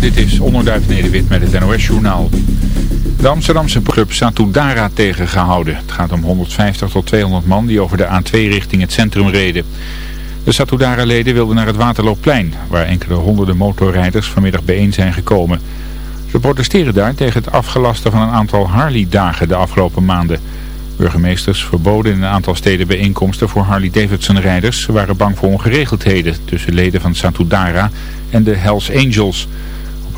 dit is Onderduif Nederwit met het NOS-journaal. De Amsterdamse club Satudara tegengehouden. Het gaat om 150 tot 200 man die over de A2 richting het centrum reden. De Satudara-leden wilden naar het Waterloopplein, waar enkele honderden motorrijders vanmiddag bijeen zijn gekomen. Ze protesteren daar tegen het afgelasten van een aantal Harley-dagen de afgelopen maanden. Burgemeesters verboden in een aantal steden bijeenkomsten voor Harley-Davidson-rijders. Ze waren bang voor ongeregeldheden tussen leden van Satudara en de Hells Angels.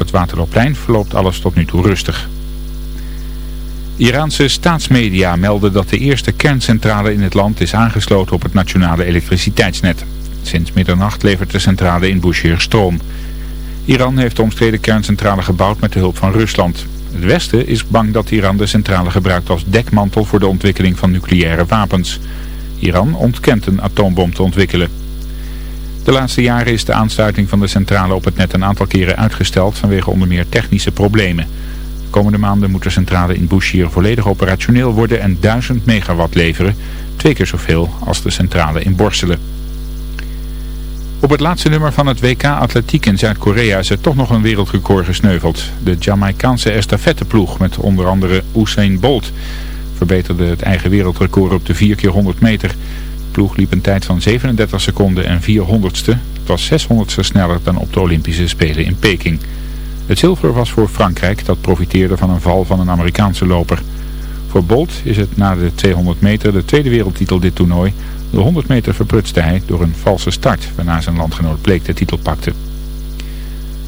Het Waterloopplein verloopt alles tot nu toe rustig. Iraanse staatsmedia melden dat de eerste kerncentrale in het land is aangesloten op het nationale elektriciteitsnet. Sinds middernacht levert de centrale in Bushehr stroom. Iran heeft de omstreden kerncentrale gebouwd met de hulp van Rusland. Het Westen is bang dat Iran de centrale gebruikt als dekmantel voor de ontwikkeling van nucleaire wapens. Iran ontkent een atoombom te ontwikkelen. De laatste jaren is de aansluiting van de centrale op het net een aantal keren uitgesteld vanwege onder meer technische problemen. De komende maanden moet de centrale in Bushehr volledig operationeel worden en 1000 megawatt leveren, twee keer zoveel als de centrale in Borselen. Op het laatste nummer van het WK Atletiek in Zuid-Korea is er toch nog een wereldrecord gesneuveld. De Jamaicaanse estafetteploeg met onder andere Usain Bolt verbeterde het eigen wereldrecord op de 4 keer 100 meter. Liep een tijd van 37 seconden en 400ste. Het was 600ste sneller dan op de Olympische Spelen in Peking. Het zilver was voor Frankrijk dat profiteerde van een val van een Amerikaanse loper. Voor Bolt is het na de 200 meter de tweede wereldtitel dit toernooi. De 100 meter verprutste hij door een valse start, waarna zijn landgenoot Bleek de titel pakte.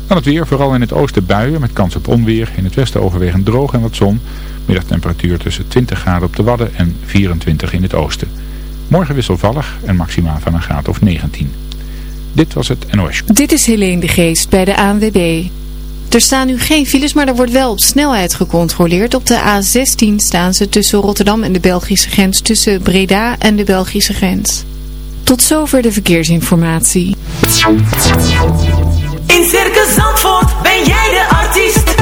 Dan het weer, vooral in het oosten buien met kans op onweer. In het westen overwegend droog en wat zon. Middagtemperatuur tussen 20 graden op de Wadden en 24 in het oosten. Morgen wisselvallig en maximaal van een graad of 19. Dit was het NOS. Dit is Helene de Geest bij de ANWB. Er staan nu geen files, maar er wordt wel op snelheid gecontroleerd. Op de A16 staan ze tussen Rotterdam en de Belgische grens, tussen Breda en de Belgische grens. Tot zover de verkeersinformatie. In Circus Zandvoort ben jij de artiest.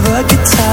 Never get tired.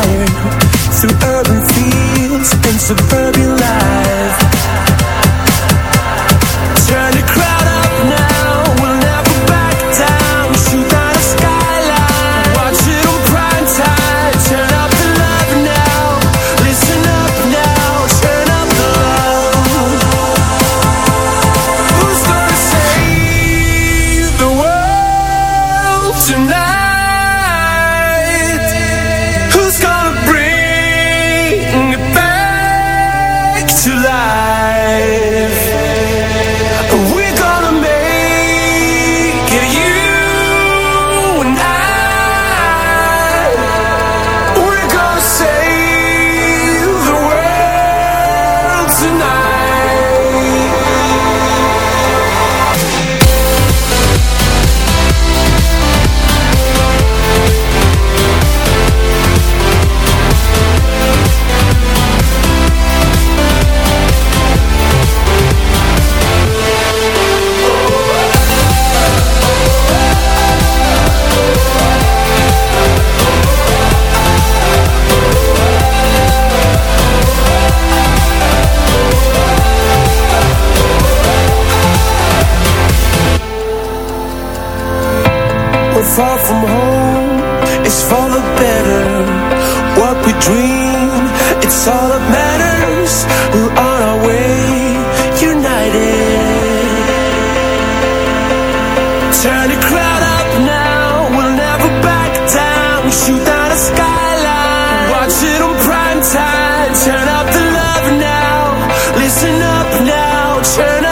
Turn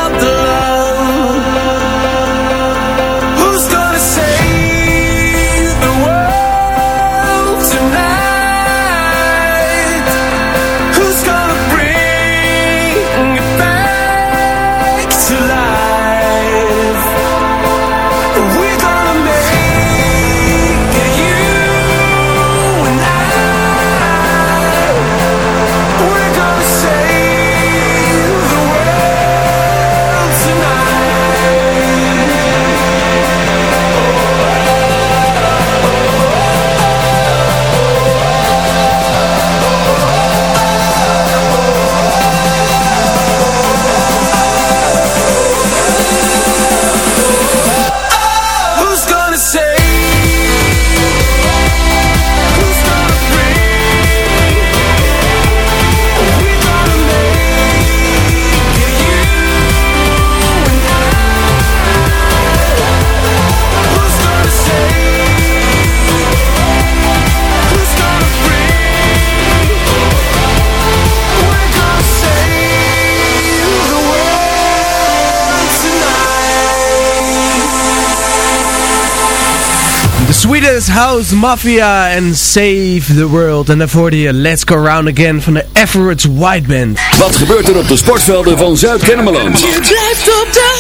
House Mafia en Save the World. En daarvoor die Let's Go Round Again van de Everett White Band. Wat gebeurt er op de sportvelden van Zuid-Kennemerland? Je blijft op de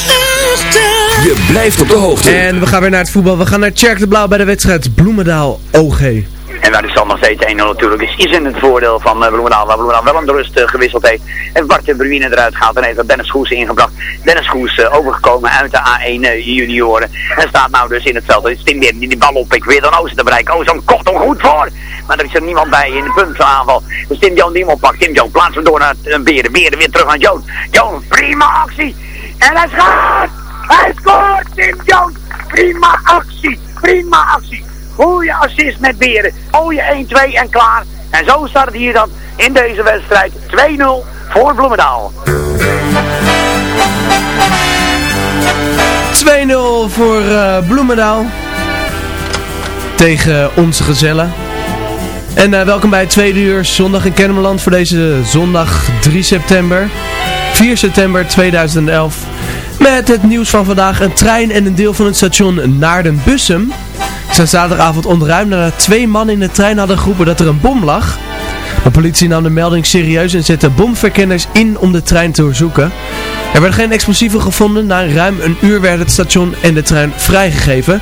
hoogte. Je blijft op de hoogte. En we gaan weer naar het voetbal. We gaan naar Tjerk de Blauw bij de wedstrijd Bloemendaal OG. En waar de stand nog steeds 1-0 natuurlijk is, is in het voordeel van uh, Bloemendaal. Waar Bloemendaal wel een de rust eh, gewisseld heeft. En Bart de Bruine eruit gehaald en heeft dat Dennis Goes ingebracht. Dennis Goes eh, overgekomen uit de A1 eh, junioren. En staat nou dus in het veld. Is Tim die die bal op. Ik weer dan Oosten te bereiken. Oh, zo'n kocht hem goed voor. Maar er is er niemand bij in de puntsaanval. Dus Tim Joon die hem oppakt. Tim Joon plaatst hem door naar uh, Beren. Beren weer terug aan Joon. Joon, prima actie. En hij scoort. Hij scoort, Tim Joon. Prima actie. Prima actie. Goeie assist met Beren. Mooie 1-2 en klaar. En zo staat het hier dan in deze wedstrijd 2-0 voor Bloemendaal. 2-0 voor eh, Bloemendaal. Tegen onze gezellen. En eh, welkom bij het tweede uur zondag in Kennemerland voor deze zondag 3 september. 4 september 2011. Met het nieuws van vandaag. Een trein en een deel van het station Naarden-Bussum zijn zaterdagavond ontruimd nadat twee mannen in de trein hadden geroepen dat er een bom lag. De politie nam de melding serieus en zette bomverkenners in om de trein te doorzoeken. Er werden geen explosieven gevonden. Na ruim een uur werd het station en de trein vrijgegeven.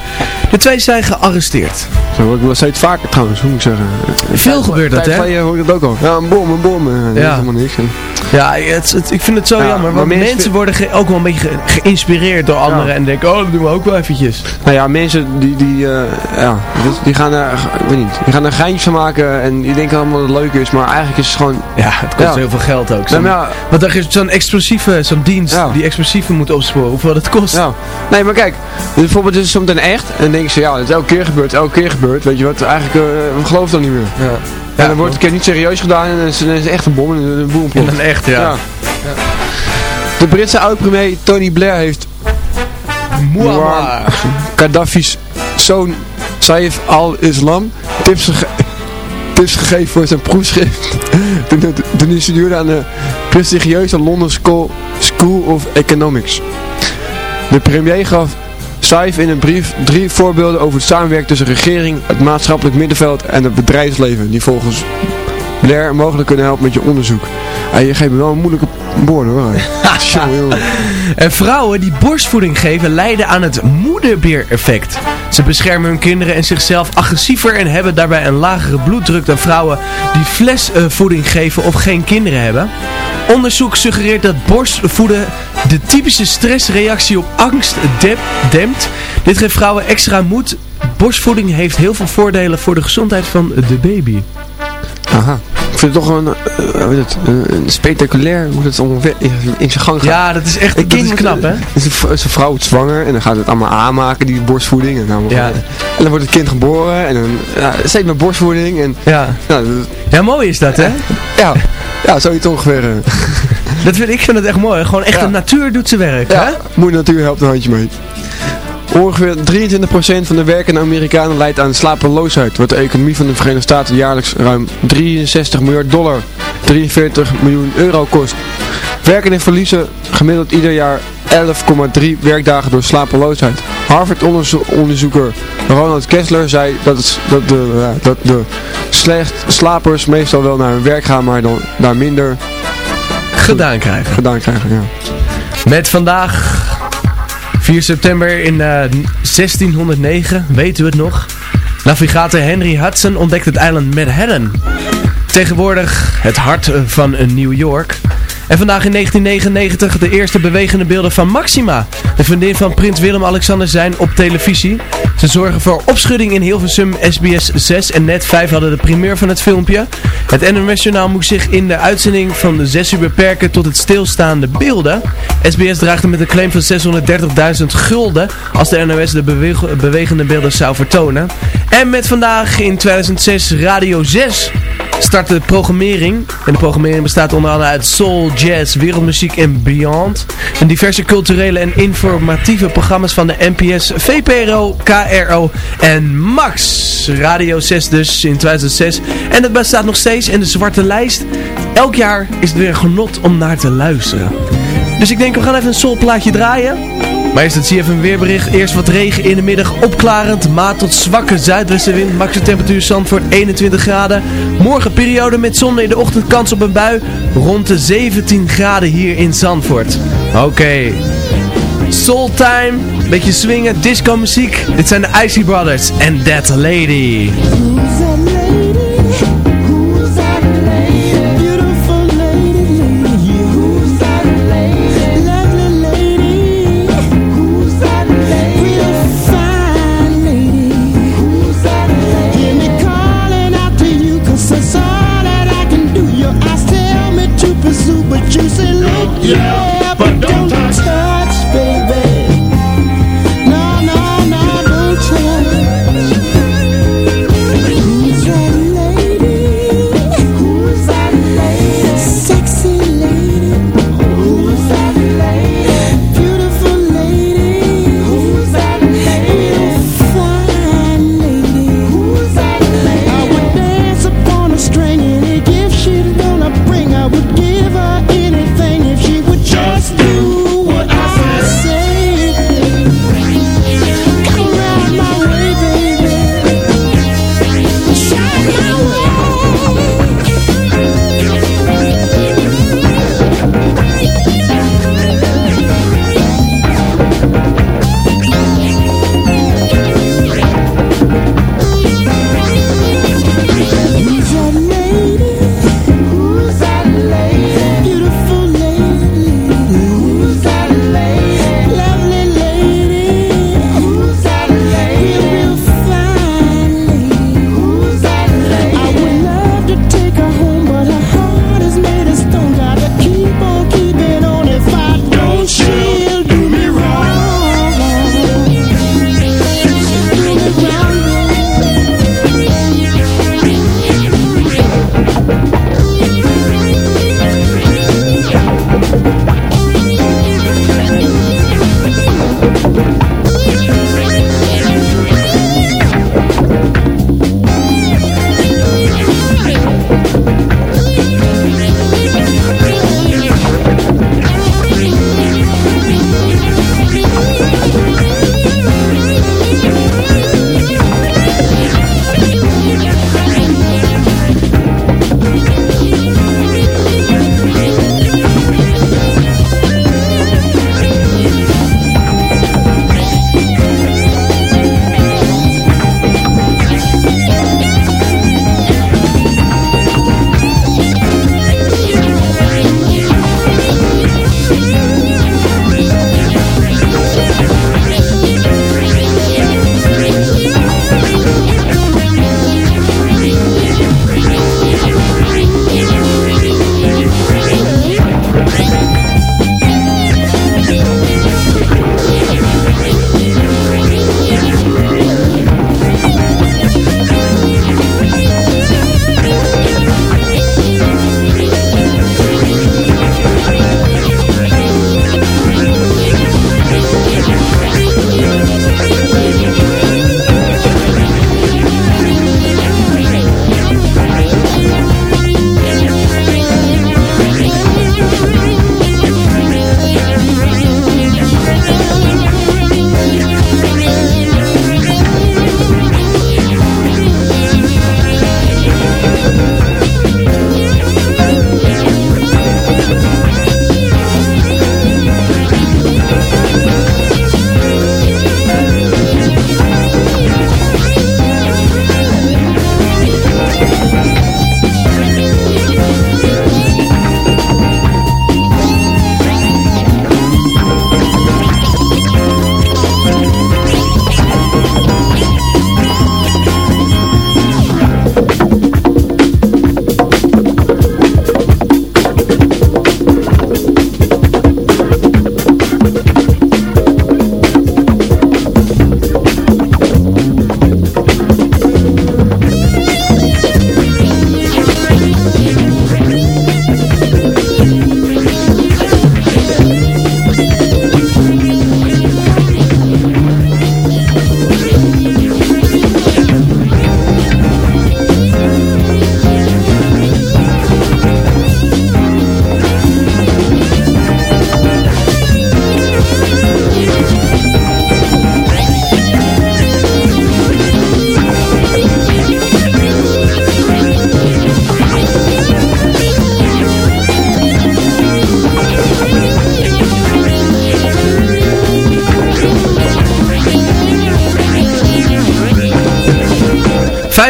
De twee zijn gearresteerd. Zo hoor ik wel steeds vaker trouwens, hoe moet ik zeggen. Veel gebeurt dat, hè? hoor ik dat ook al. Ja, een bom, een bom. eh, Dat is Ja. helemaal niks. En- Ja, het, het- ik vind het zo Ja, jammer. maar Want mensen- mensen, worden ook wel een beetje ge- geïnspireerd door anderen. En denken, oh, dat doen we ook wel eventjes. Nou ja, mensen die, die, eh, ja, die- gaan er, ik weet niet, die gaan er geintjes van maken en die denken allemaal dat het leuk is, maar eigenlijk is het gewoon... Ja, het kost heel veel geld ook. Zo'n- maar ja, Want er is zo'n explosieve, zo'n dienst Ja. die explosieven moet opsporen. Hoeveel dat kost. ja. Nee, maar kijk, bijvoorbeeld is het soms echt en dan denken ze, ja, het is elke keer gebeurd, elke keer gebeurd, weet je wat, eigenlijk, we geloven dat niet meer. Ja. En dan wordt het een keer niet serieus gedaan en dan is, dan is het echt een bom en een boel En dan echt, ja. Ja. De Britse oud-premier Tony Blair heeft Muammar. Gaddafi's zoon Saif al-Islam tips, tips gegeven voor zijn proefschrift toen hij- studeerde aan de prestigieuze London School, School of Economics. De premier gaf Saif in een brief drie voorbeelden over het samenwerken tussen regering, het maatschappelijk middenveld en het bedrijfsleven die volgens Blair mogelijk kunnen helpen met je onderzoek. Hey, je geeft me wel een moeilijke woorden hoor. En vrouwen die borstvoeding geven lijden aan het moederbeer-effect. Ze beschermen hun kinderen en zichzelf agressiever en hebben daarbij een lagere bloeddruk dan vrouwen die flesvoeding geven of geen kinderen hebben. Onderzoek suggereert dat borstvoeden de typische stressreactie op angst dempt. Dit geeft vrouwen extra moed. Borstvoeding heeft heel veel voordelen voor de gezondheid van de baby. Aha. Ik vind het toch een, heet het, een, spectaculair hoe het ongeveer in, zijn gang gaat. Ja, dat is echt Een dat is knap, hè? Een vrouw wordt zwanger en dan gaat het allemaal aanmaken, die borstvoeding. En dan, Ja. en dan wordt het kind geboren en dan ja, steeds met borstvoeding. En, Ja. nou, dat- ja, mooi is dat, hè? ja, ja, zoiets ongeveer. eh. Dat vind, ik vind het echt mooi. Gewoon echt Ja. de natuur doet zijn werk, hè? Ja, moeder natuur helpt een handje mee. Ongeveer 23% van de werkende Amerikanen leidt aan slapeloosheid, wat de economie van de Verenigde Staten jaarlijks ruim 63 miljard dollar, 43 miljoen euro kost. Werkenden verliezen gemiddeld ieder jaar 11,3 werkdagen door slapeloosheid. Harvard-onderzoeker Ronald Kessler zei dat, het, dat, de, ja, dat de slecht slapers meestal wel naar hun werk gaan, maar dan daar minder Gedaan krijgen. gedaan krijgen. Ja. Met vandaag 4 september in eh, 1609, weet u het nog? Navigator Henry Hudson ontdekt het eiland Manhattan. Tegenwoordig het hart eh, van eh, New York. En vandaag in 1999 de eerste bewegende beelden van Maxima. De vriendin van prins Willem-Alexander zijn op televisie. Ze zorgen voor opschudding in Hilversum. SBS 6 en Net 5 hadden de primeur van het filmpje. Het NOS Journaal moest zich in de uitzending van de 6 uur beperken tot het stilstaande beelden. SBS dreigde met een claim van 630.000 gulden als de NOS de bewe- bewegende beelden zou vertonen. En met vandaag in 2006 Radio 6 startte de programmering. En de programmering bestaat onder andere uit soul, jazz, wereldmuziek en beyond. En diverse culturele en informatieve programma's van de NPS, VPRO, KRO en Max. Radio 6 dus in 2006. En het bestaat nog steeds in de zwarte lijst. Elk jaar is het weer genot om naar te luisteren. Dus ik denk we gaan even een soulplaatje draaien. Maar eerst het CFM weerbericht. Eerst wat regen in de middag opklarend. Maat tot zwakke zuidwestenwind. Maximum temperatuur Zandvoort 21 graden. Morgen periode met zon in de ochtend kans op een bui. Rond de 17 graden hier in Zandvoort. Oké. Soul time. Beetje swingen. Disco muziek. Dit zijn de Icy Brothers. En That Lady. juicy look, yeah, but don't touch.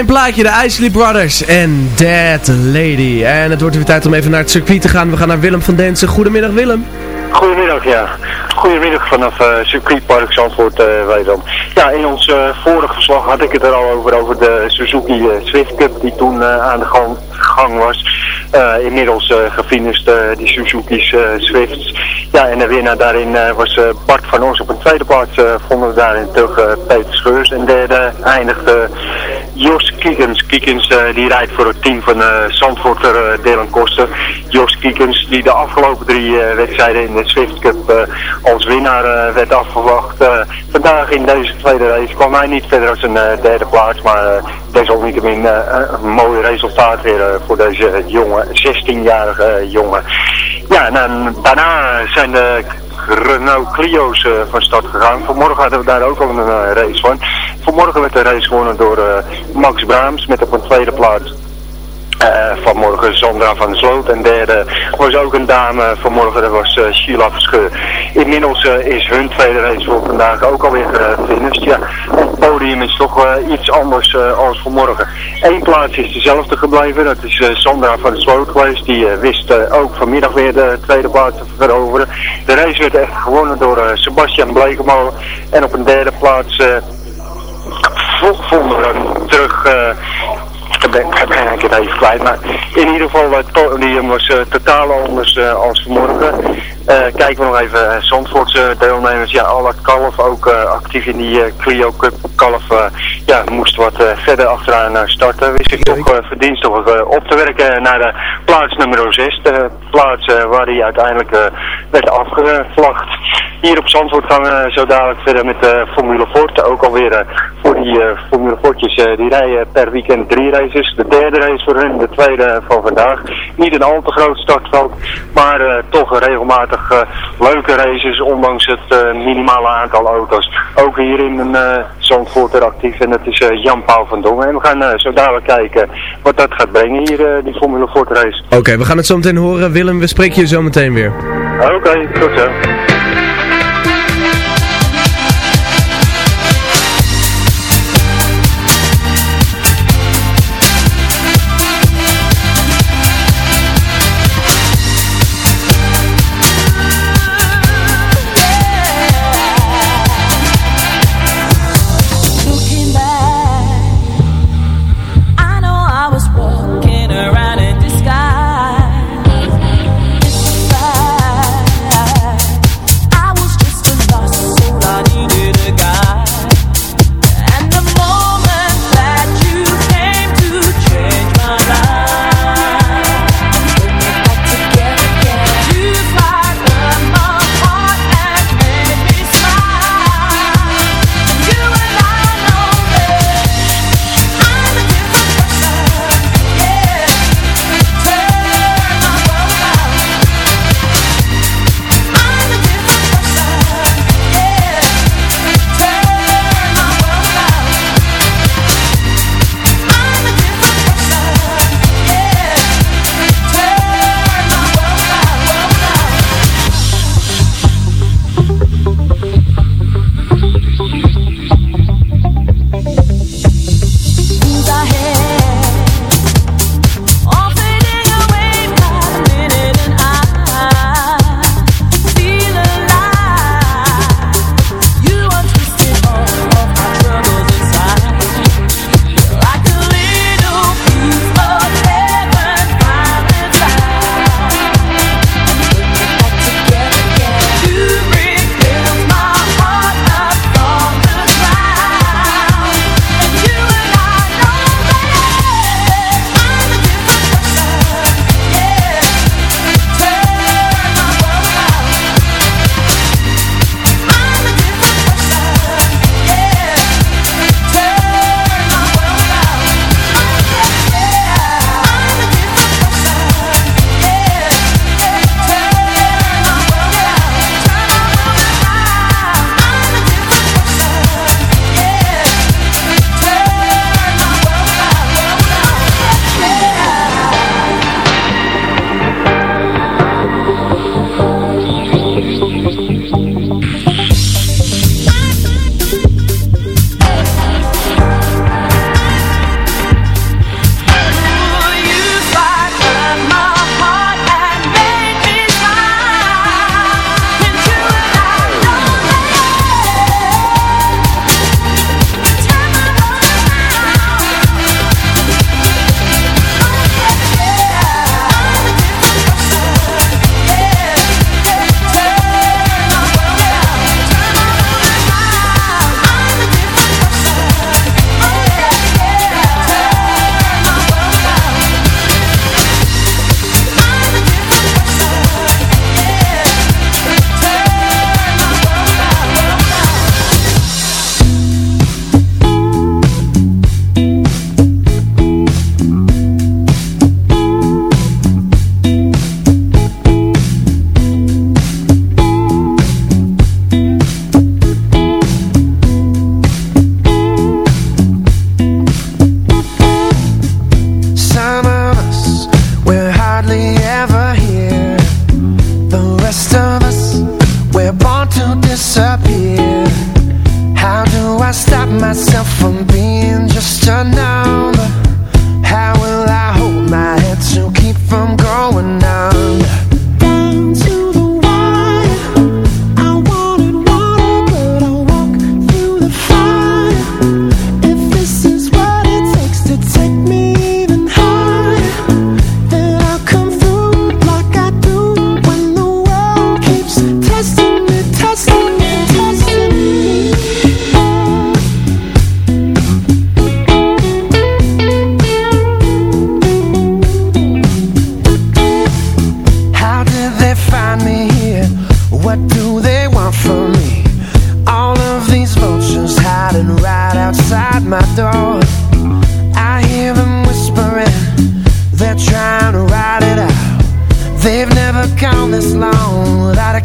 Fijn plaatje, de Isley Brothers en Dead Lady. En het wordt weer tijd om even naar het circuit te gaan. We gaan naar Willem van Densen. Goedemiddag Willem. Goedemiddag, ja. Goedemiddag vanaf uh, circuitpark Zandvoort, uh. Ja, in ons uh, vorige verslag had ik het er al over, over de Suzuki Swift Cup die toen aan de gang, was. inmiddels gefinist die Suzuki's Swifts. Ja, en de winnaar daarin was Bart van Os op een tweede plaats. vonden we daarin terug Peter Scheurs. En derde eindigde Jos Kiekens. Kiekens die rijdt voor het team van Zandvoorter Dylan Koster. Jos Kiekens die de afgelopen drie wedstrijden in de Swift Cup als winnaar uh, werd afgewacht. Uh, vandaag in deze tweede race kwam hij niet verder als een uh, derde plaats, maar desalniettemin een mooi resultaat weer voor deze jonge, 16-jarige jongen. Ja, en daarna zijn de Renault Clio's van start gegaan. Vanmorgen hadden we daar ook al een race van. Vanmorgen werd de race gewonnen door Max Braams met op een tweede plaats uh, vanmorgen Sandra van Sloot. En derde was ook een dame vanmorgen, dat was uh, Sheila Verscheur. Inmiddels uh, is hun tweede race voor vandaag ook alweer gefinished. Ja, het podium is toch iets anders als vanmorgen. Eén plaats is dezelfde gebleven, dat is Sandra van Sloot geweest. Die wist ook vanmiddag weer de tweede plaats te veroveren. De race werd echt gewonnen door Sebastian Blekemolen. En op een derde plaats vonden we hem terug ik ben, ik ben het even kwijt. Maar in ieder geval, het podium was totaal anders uh, als vanmorgen. Uh, kijken we nog even Zandvoortse deelnemers. Ja, Allard Kalf ook actief in die Clio Cup. Kalf ja, moest wat verder achteraan starten. Wist zich toch verdienstig op te werken naar de plaats nummer 6. De plaats waar hij uiteindelijk werd afgevlacht. Hier op Zandvoort gaan we zo dadelijk verder met de Formule Ford. Ook alweer voor die Formule Fortjes. die rijden per weekend drie races. De derde race voor hun, de tweede van vandaag. Niet een al te groot startveld, maar toch regelmatig uh, leuke races, ondanks het uh, minimale aantal auto's. Ook hier in een uh, Zandvoort er actief en dat is Jan-Paul van Dongen. En we gaan zo dadelijk kijken wat dat gaat brengen hier, die Formule Ford race. Oké, okay, we gaan het zo meteen horen. Willem, we spreken je zo meteen weer. Oké, okay, tot zo.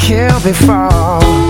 kill before.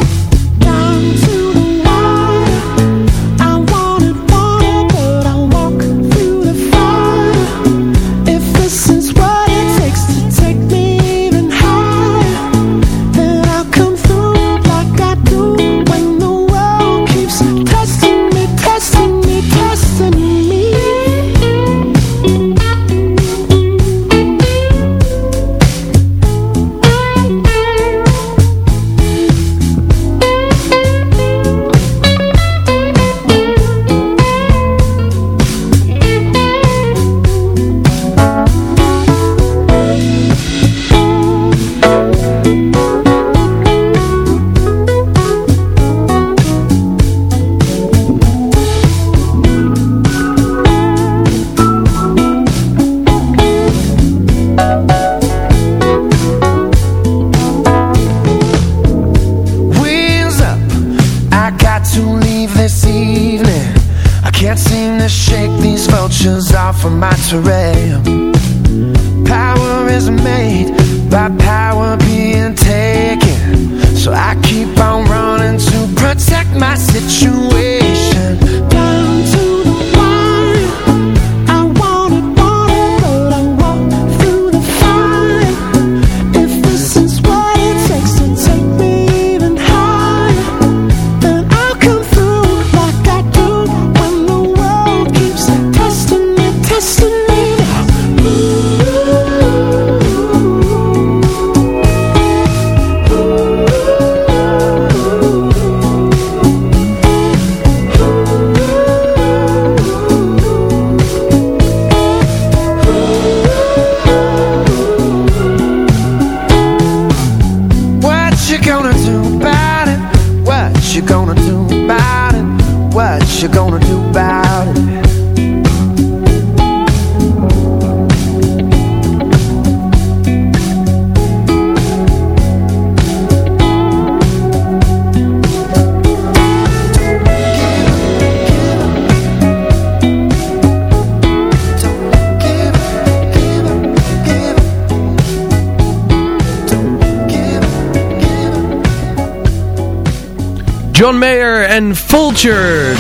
John Mayer en Vultures.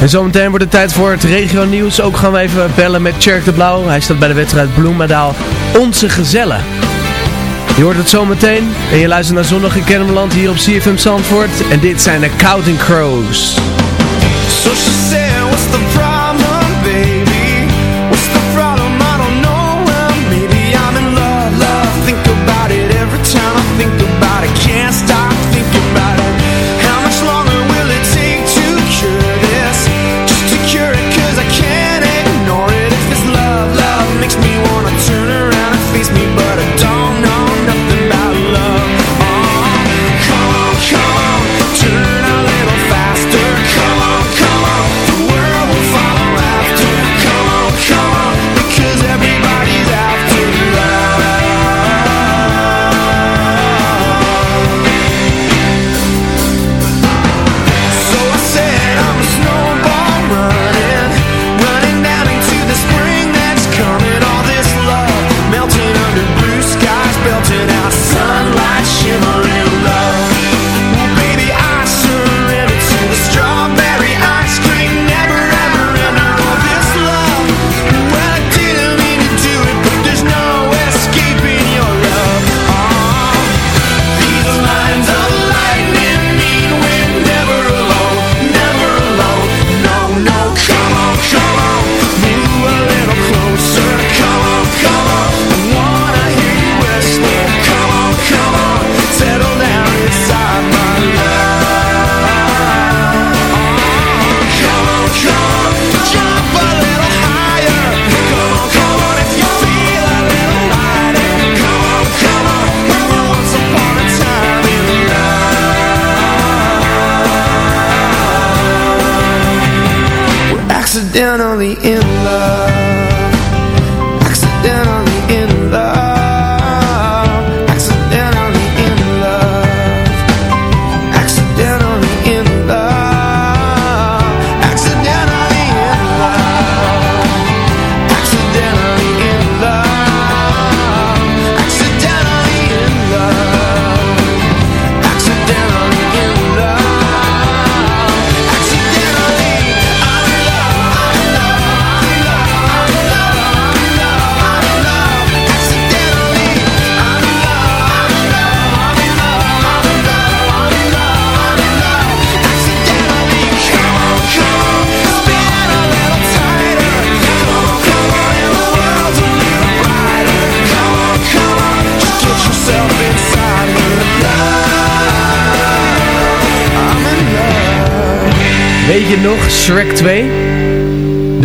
En zometeen wordt het tijd voor het regio nieuws. Ook gaan we even bellen met Cherk de Blauw. Hij staat bij de wedstrijd Bloemendaal. Onze gezellen. Je hoort het zometeen. En je luistert naar Zondag in Kennemerland hier op CFM Zandvoort. En dit zijn de Counting Crows. So what's the?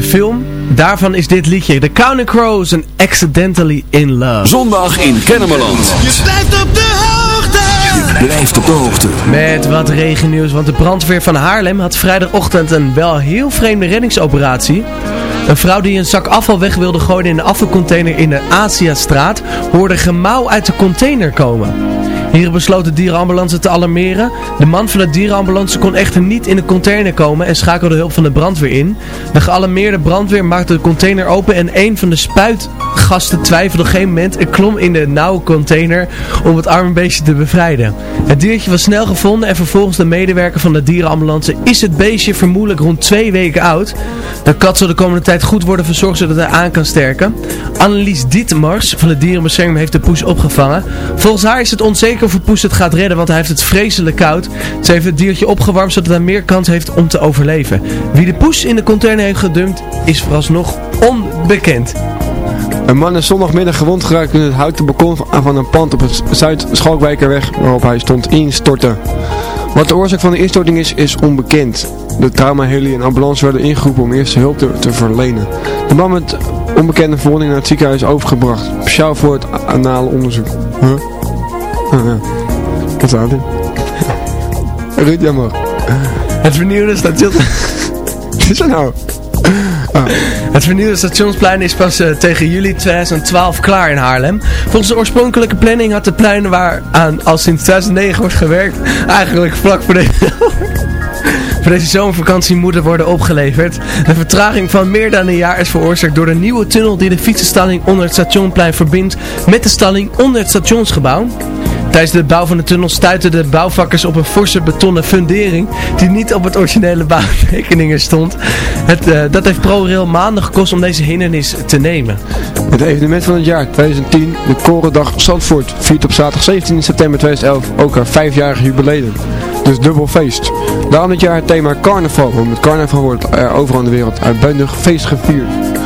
Film? Daarvan is dit liedje. The Counting Crows en Accidentally in Love. Zondag in Kennemerland. Je blijft op de hoogte Je blijft op de hoogte. Met wat regennieuws, want de brandweer van Haarlem had vrijdagochtend een wel heel vreemde reddingsoperatie. Een vrouw die een zak afval weg wilde gooien in de afvalcontainer in de Aziastraat, hoorde gemauw uit de container komen. Hierin besloot de dierenambulance te alarmeren. De man van de dierenambulance kon echter niet in de container komen en schakelde hulp van de brandweer in. De gealarmeerde brandweer maakte de container open en een van de spuitgasten twijfelde op een gegeven moment en klom in de nauwe container om het arme beestje te bevrijden. Het diertje was snel gevonden en vervolgens de medewerker van de dierenambulance is het beestje vermoedelijk rond twee weken oud. De kat zal de komende tijd goed worden verzorgd zodat hij aan kan sterken. Annelies Dietmars van de dierenbescherming heeft de poes opgevangen. Volgens haar is het onzeker of de poes het gaat redden, want hij heeft het vreselijk koud. Ze heeft het diertje opgewarmd zodat hij meer kans heeft om te overleven. Wie de poes in de container heeft gedumpt is vooralsnog onbekend. Een man is zondagmiddag gewond geraakt in het houten balkon van een pand op het Zuid-Schalkwijkerweg waarop hij stond instortte. Wat de oorzaak van de instorting is, is onbekend. De traumaheli en ambulance werden ingeroepen om eerste hulp te, te verlenen. De man met onbekende verwonding naar het ziekenhuis is overgebracht, speciaal voor het anale onderzoek. Huh? Ah, ja. Wat staat er? Ruud, mag. Het vernieuwde station... Wat is er nou? Het vernieuwde stationsplein is pas eh, tegen juli 2012 klaar in Haarlem. Volgens de oorspronkelijke planning had de plein waar aan al sinds 2009 wordt gewerkt eigenlijk vlak voor deze, voor deze zomervakantie moeten worden opgeleverd. De vertraging van meer dan een jaar is veroorzaakt door de nieuwe tunnel die de fietsenstalling onder het stationplein verbindt met de stalling onder het stationsgebouw. Tijdens de bouw van de tunnel stuitten de bouwvakkers op een forse betonnen fundering die niet op het originele bouwtekeningen stond. Het, eh, dat heeft ProRail maanden gekost om deze hindernis te nemen. Het evenement van het jaar 2010, de Korendag Zandvoort, viert op zaterdag 17 september 2011 ook haar vijfjarig jubileum. Dus dubbel feest. Daarom dit jaar het thema carnaval, want met carnaval wordt er overal in de wereld uitbundig feest gevierd.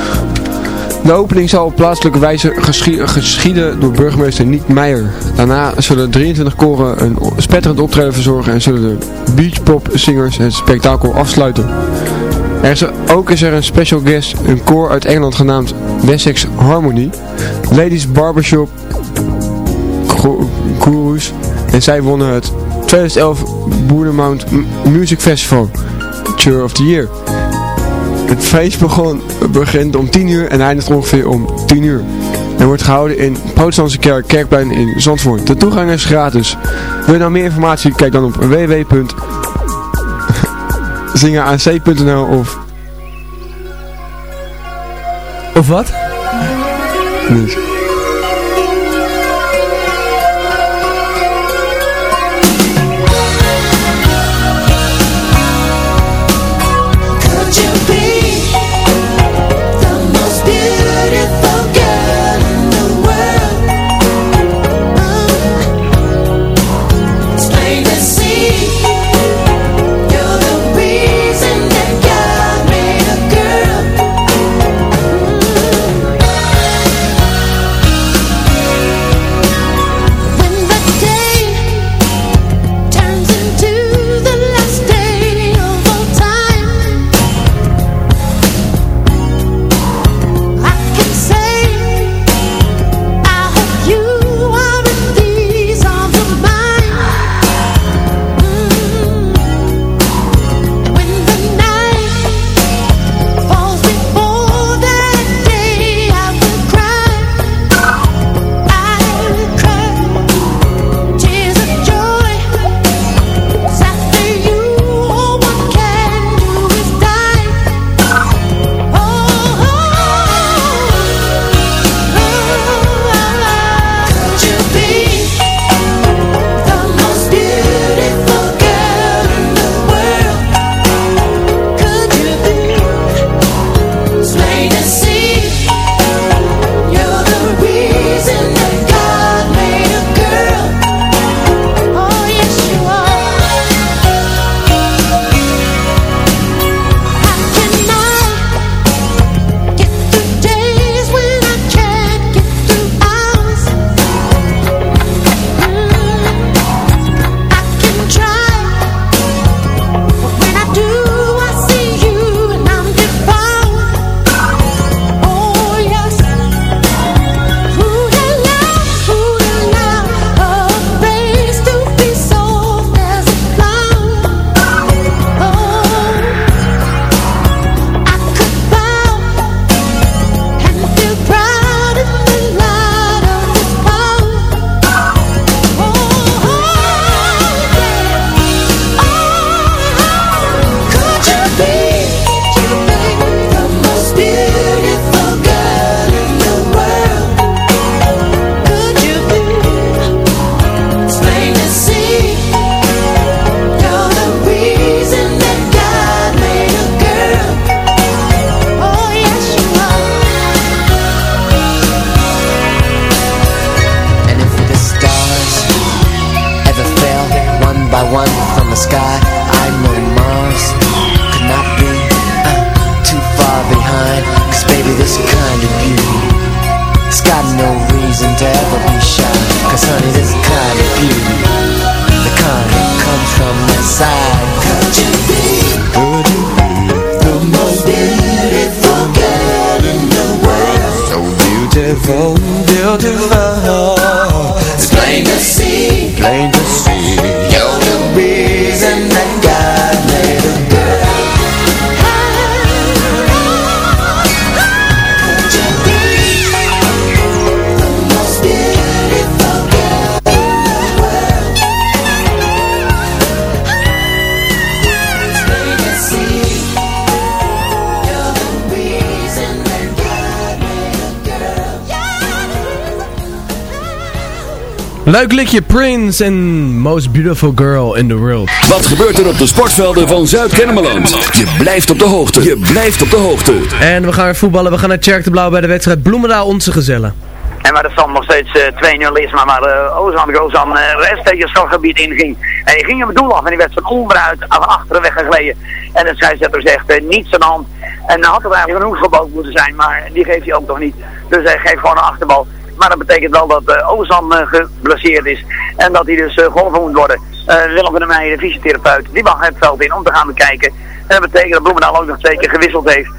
De opening zal op plaatselijke wijze geschi- geschieden door burgemeester Niek Meijer. Daarna zullen 23 koren een spetterend optreden verzorgen en zullen de beachpop-zingers het spektakel afsluiten. Er is ook is er een special guest, een koor uit Engeland genaamd Wessex Harmony, Ladies Barbershop Gurus en zij wonnen het 2011 Boerdermount Music Festival Tour of the Year. Het feest begon, begint om 10 uur en eindigt ongeveer om 10 uur. En wordt gehouden in Protestantse Kerk, Kerkplein in Zandvoort. De toegang is gratis. Wil je nou meer informatie? Kijk dan op www.zingenac.nl of... Of wat? Niks. Leuk likje Prince en Most Beautiful Girl in the World. Wat gebeurt er op de sportvelden van Zuid-Kennemerland? Je blijft op de hoogte. Je blijft op de hoogte. En we gaan weer voetballen. We gaan naar Tjerk de Blauw bij de wedstrijd Bloemendaal Onze Gezellen. En waar de stand nog steeds eh, 2-0 is, maar waar uh, Ozan Gozan uh, rest tegen het strafgebied inging. En die ging hem het doel af en die werd van onderuit van achteren weggegleden. En de scheidsrechter zegt eh, niets aan de hand. En dan had het eigenlijk een hoekgebod moeten zijn, maar die geeft hij ook nog niet. Dus hij geeft gewoon een achterbal. Maar dat betekent wel dat uh, Ozan uh, geblesseerd is. En dat hij dus uh, geholpen moet worden. Willem van der Meijer, de fysiotherapeut, die mag het veld in om te gaan bekijken. En dat betekent dat Bloemendaal ook nog twee gewisseld heeft.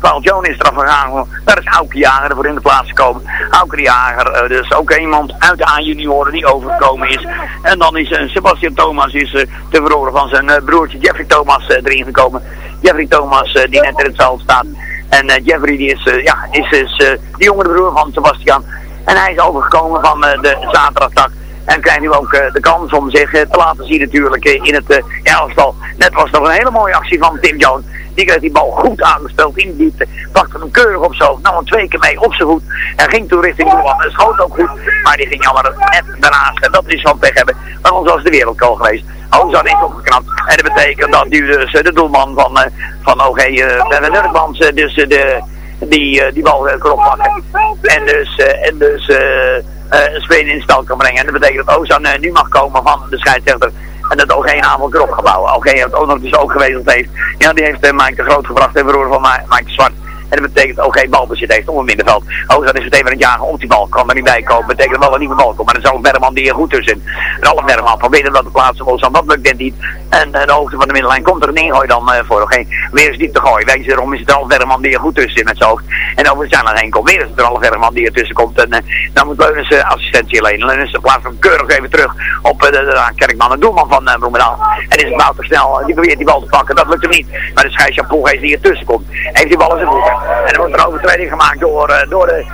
Paul Jones is eraf gegaan. Daar is Auke Jager ervoor in de plaats gekomen. Auke de Jager, dus ook iemand uit de A-junioren die overgekomen is. En dan is uh, Sebastian Thomas is, te van zijn broertje Jeffrey Thomas erin gekomen. Jeffrey Thomas die net in het veld staat. En Jeffrey die is, ja, is, is die jongere broer van Sebastian. En hij is overgekomen van de zaterdagtak. En krijgt nu ook uh, de kans om zich uh, te laten zien natuurlijk in het elftal. Net was nog een hele mooie actie van Tim Jones. Die kreeg die bal goed aangespeeld in de diepte. Hem keurig op zijn hoofd. Nam twee keer mee op zijn voet. En ging toen richting de doel. En schoot ook goed. Maar die ging jammer net daarnaast. En dat is van pech hebben. Maar ons was de wereldkool geweest. Ozan is opgeknapt. En dat betekent dat nu dus de doelman van, van OG uh, Nurkmans dus de, die, die bal kan oppakken. En dus, en dus uh, spelen in spel kan brengen. En dat betekent dat Ozan nu mag komen van de scheidsrechter. En dat OG een aanval erop gebouwen. OG heeft ook nog dus ook gewezeld heeft. Ja, die heeft Mike de Groot gebracht en verhoor van Mike Zwart. En dat betekent ook geen balbezit heeft om het middenveld. Ozan is meteen weer aan het jagen op die bal. Kan er niet bij komen. Betekent wel een nieuwe bal komen. Maar dan zal Berman die er goed tussen. Ralf Berman probeert dat te plaatsen. Ozan dat lukt net niet. En uh, de hoogte van de middenlijn komt er een ingooi dan uh, voor. OG weer eens diep te gooien. Weet je, daarom is het Ralf Berman die er goed tussen met zijn hoofd. En over de zijlijn heen komt. Weer is het Ralf Berman die er tussen komt. En uh, dan moet Leunens assistentie alleen. Leunens plaatst hem keurig even terug op de, de, Kerkman. De doelman van uh, Bloemendaal. En is het Wouter snel. Die probeert die bal te pakken. Dat lukt hem niet. Maar de scheidsjapoel die er tussen komt. Heeft die bal in zijn voeten. En dan wordt er overtreding gemaakt door, uh, door, de,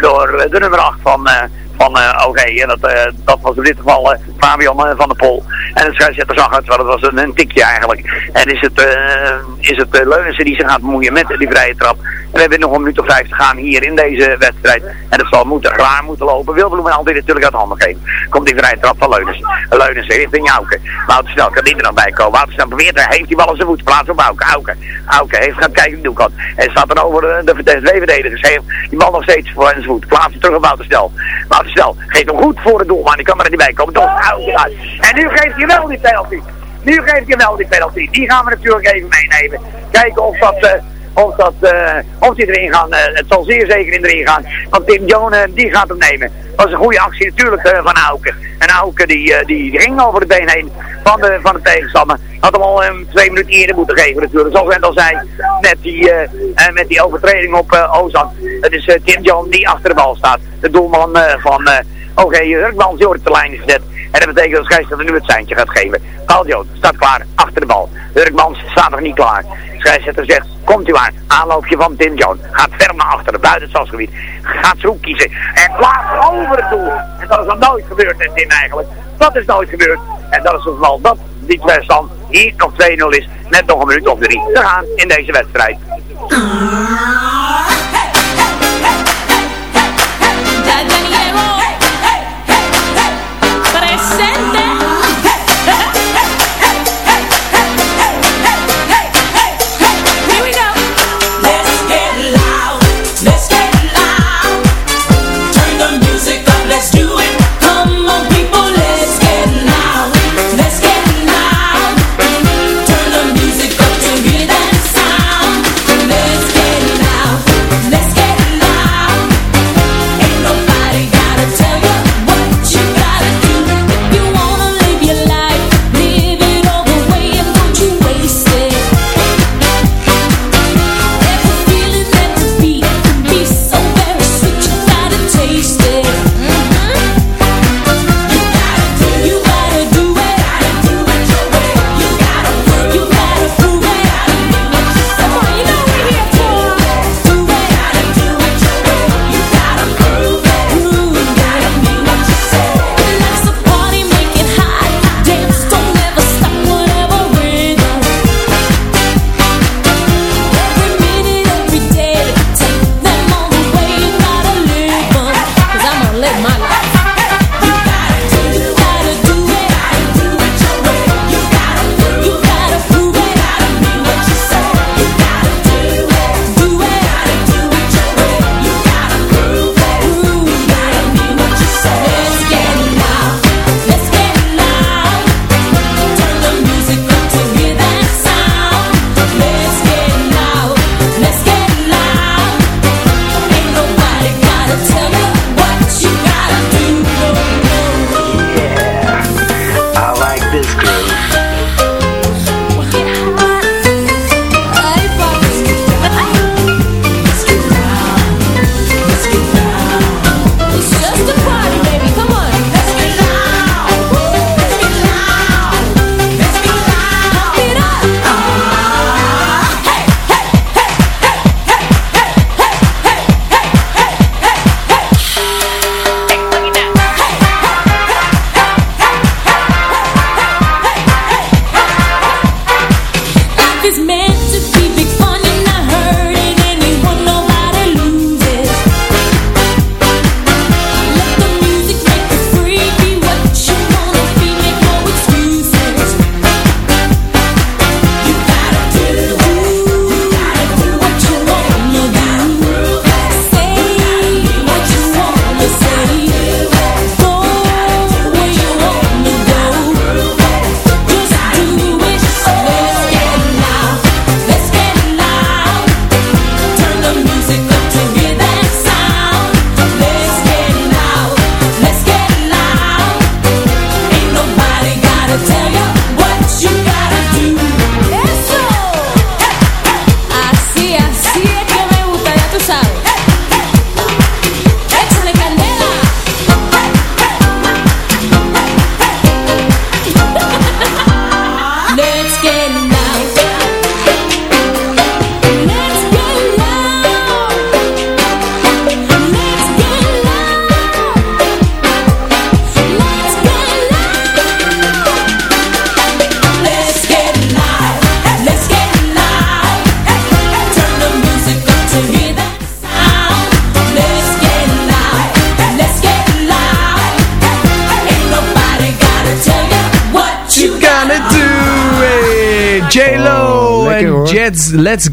door de nummer 8 van, uh, van uh, OG. En dat, uh, dat was in dit geval Fabian van der Pol. En de scheidsrechter zag het, het was een, een tikje eigenlijk. En is het, is het Leunissen die zich gaat bemoeien met die vrije trap. En we hebben nog een minuut of vijf te gaan hier in deze wedstrijd. En dat zal moeten, raar moeten lopen. Wil Bloemen altijd natuurlijk uit handen geven. Komt die vrije trap van Leunissen. Leunissen richting Jouke. Wouter Snel kan niet er nog bij komen. Wouter Snel probeert er, heeft die bal aan zijn voet. Plaats op Auke. Auke. Auke heeft gaat kijken doen kan. En staat dan over de, de, de verdedigers. Die bal nog steeds voor zijn voet. Plaatst hem terug op Wouter Snel. Geeft hem goed voor de doelman. Die kan er niet bij komen. Auke uit. En nu geeft hij wel die penalty. Nu geeft hij wel die penalty. Die gaan we natuurlijk even meenemen. Kijken of dat... Of, dat, uh, of die erin gaan. Uh, het zal zeer zeker in erin gaan. Want Tim Jones die gaat hem nemen. Dat was een goede actie natuurlijk van Auken. En Auken die, die ging over de been heen van de, van de tegenstander. Had hem al um, twee minuten eerder moeten geven natuurlijk. Zoals Wendel zei, met die, met die overtreding op Ozan. Het is Tim Jones die achter de bal staat. De doelman van OG okay, Hurkmans die wordt de lijn gezet. En dat betekent dat de nu het seintje gaat geven. Paul staat klaar achter de bal. Hurkmans staat nog niet klaar. Scheidsrechter zegt, komt u maar. Aanloopje van Tim Jones. Gaat ver naar achteren, buiten het stadsgebied. Gaat zijn hoek kiezen. En plaatst over het doel. En dat is nog nooit gebeurd met Tim eigenlijk. Dat is nooit gebeurd. En dat is het geval dat die stand hier nog 2-0 is. Net nog een minuut of drie te gaan in deze wedstrijd.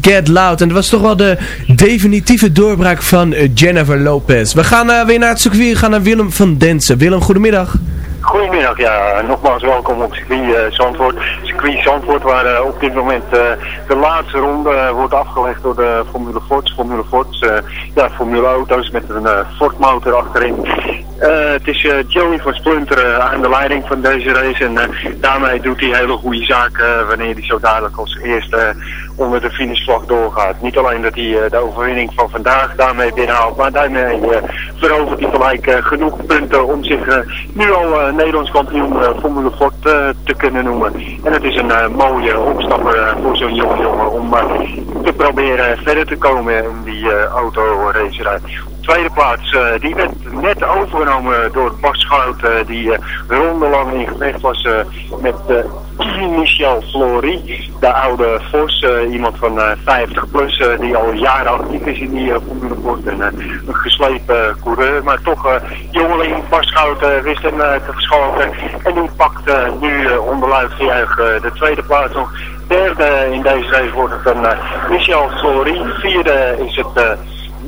Get Loud. En dat was toch wel de definitieve doorbraak van eh, Jennifer Lopez. We gaan eh, weer naar het circuit. Gaan naar Willem van Densen. Willem, goedemiddag. Goedemiddag, ja, nogmaals welkom op circuit eh, Zandvoort. Circuit Zandvoort waar op dit moment de laatste ronde wordt afgelegd door de Formule Ford. Formule Ford, eh, ja, Formule auto's met een Ford motor achterin. Het is Joey van Splunter eh, aan de leiding van deze race en daarmee doet hij hele goede zaken wanneer hij zo dadelijk als eerste onder de finishvlag doorgaat. Niet alleen dat hij eh, de overwinning van vandaag daarmee binnenhaalt, maar daarmee eh, verovert hij gelijk eh, genoeg punten om zich nu al Nederlands kampioen Formule Ford te kunnen noemen. En het is een mooie opstapper voor zo'n jonge jongen om te proberen verder te komen in die autoracerij. Tweede plaats, eh, die werd net overgenomen door Bas Schout, eh, die eh, rondelang in gevecht was eh, met eh, Michel Flory, de oude Vos, eh, iemand van eh, 50 plus, eh, die al jaren actief is in die Formule eh, een geslepen coureur, maar toch eh, jongeling Bas Schout eh, wist hem eh, te verschalken. En die pakt eh, nu onder luid gejuich eh, de tweede plaats nog. Derde in deze race wordt het eh, Michel Flory, vierde is het eh,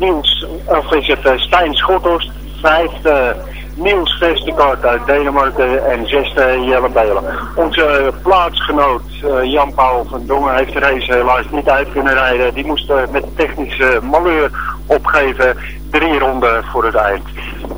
Niels, of is het eh, Stijn Schothorst, vijfde Niels Vestergaard uit Denemarken en zesde Jelle Belen. Onze plaatsgenoot eh, Jan-Paul van Dongen heeft de race helaas niet uit kunnen rijden. Die moest eh, met technische malheur opgeven drie ronden voor het eind.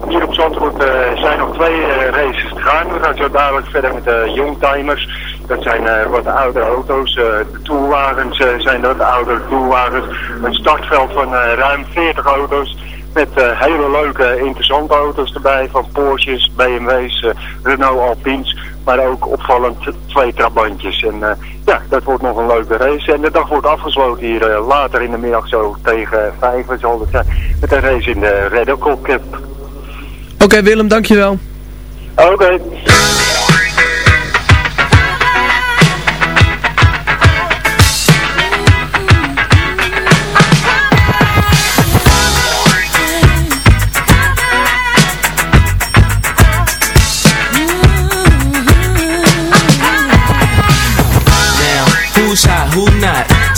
Hier op Zandvoort eh, zijn nog twee eh, races te gaan. We gaan zo dadelijk verder met de youngtimers. Dat zijn eh, wat oudere auto's. eh, de toolwagens eh, zijn dat, de oudere toolwagens. Een startveld van eh, ruim 40 auto's. Met eh, hele leuke, interessante auto's erbij. Van Porsches, BMW's, eh, Renault Alpines. Maar ook opvallend twee trabantjes. En eh, ja, dat wordt nog een leuke race. En de dag wordt afgesloten hier eh, later in de middag zo tegen vijf zal het zijn. Met een race in de Red Bull Cup. Oké Willem, dankjewel. Oké.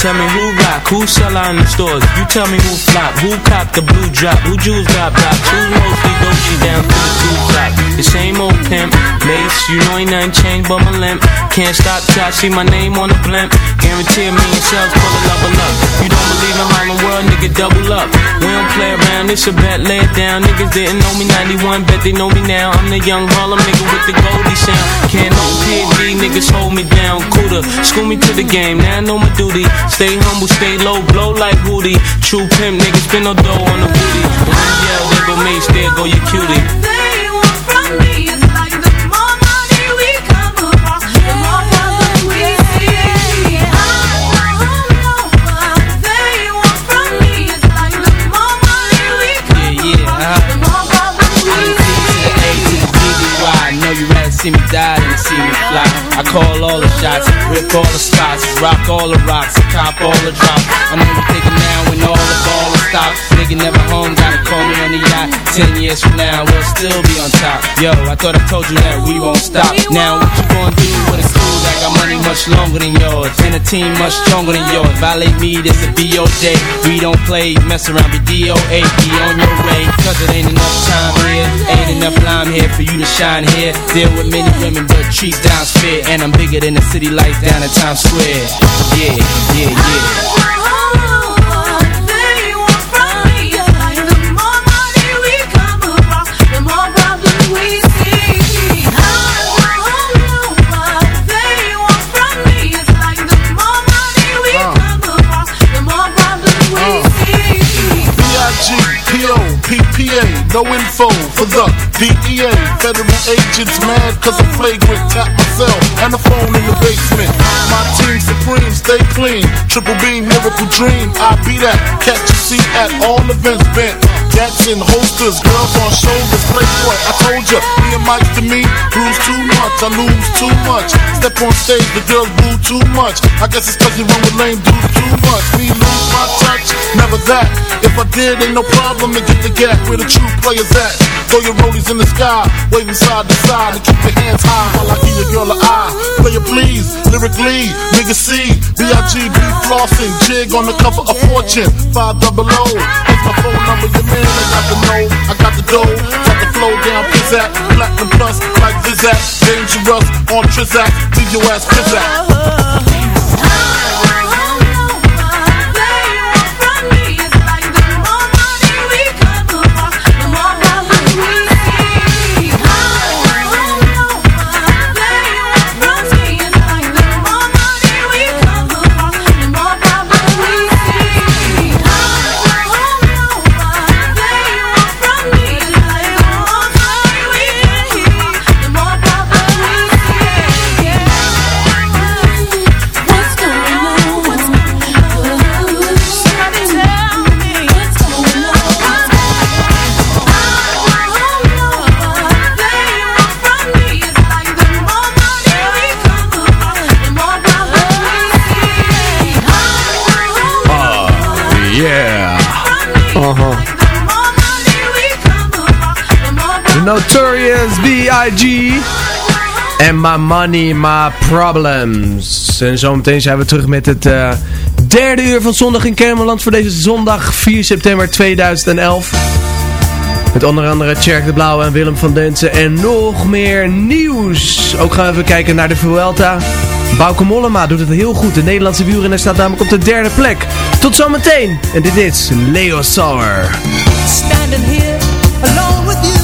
Tell me who who sell out in the stores. You tell me who flop, who cop the blue drop, who jewels got blocks, who's mostly Dolce down to the two drop. The same old pimp, mace, you know ain't nothing changed but my limp. Can't stop till I see my name on the blimp. Guarantee a million sales, pull a level up. You don't believe in Harlem World, nigga, double up. We don't play around, it's a bet, lay it down. Niggas didn't know me 91, bet they know me now. I'm the young Harlem nigga with the Goldie sound. Can't no PD, niggas hold me down. Cooler, school me to the game, now I know my duty. Stay humble, stay low, blow like Hootie. True pimp, niggas spin no dough on the booty. When you yell, there go Mace, there go your cutie. I call all the shots, rip all the spots, rock all the rocks, cop all the drops. I know you thinking now when all the ball stopped. Nigga never home, gotta call me on the yacht. Ten years from now, we'll still be on top. Yo, I thought I told you that we won't stop. Now what you gonna do with a crew that got money much longer than yours and a team much stronger than yours? Violate me, this a BOJ. We don't play, mess around, be DOA. Be on your way, cause it ain't enough time here. Ain't enough lime here for you to shine here. Deal with many women, but treat down's fair. And I'm bigger than the city lights down in Times Square. Yeah, yeah, yeah. For the DEA. Federal agents mad cause I'm flagrant. Tap myself and the phone in the basement. My team supreme, stay clean. Triple beam, miracle dream. I be that. Catch a seat at all events bent. Gats in holsters, girls on shoulders. Playboy, I told ya. Me and Mike to me, bruise too much. I lose too much. Step on stage, the girls boo too much. I guess it's cause you run with lame dudes too much. Me lose my touch, never that. If I did, ain't no problem to get the gap where the true players at. Throw your rollies in the sky, waving side to side, and keep your hands high while I give your girl a eye. Play it please, lyrically, nigga C, B-I-G-B flossing, jig on the cover of Fortune, five double O. That's my phone number, your man, I got the know, I got the dough, got the flow down, pizzazz, platinum plus, like Zizak, dangerous, on Trizak, leave your ass pizzazz. The Notorious B.I.G. En My Money, My Problems. En zometeen zijn we terug met het eh, derde uur van Zondag in Kermeland voor deze zondag 4 september 2011. Met onder andere Tjerk de Blauwe en Willem van Densen en nog meer nieuws. Ook gaan we even kijken naar de Vuelta. Bauke Mollema doet het heel goed. De Nederlandse wielrenner staat namelijk op de derde plek. Tot zometeen. En dit is Leo Sauer. Standing here alone with you.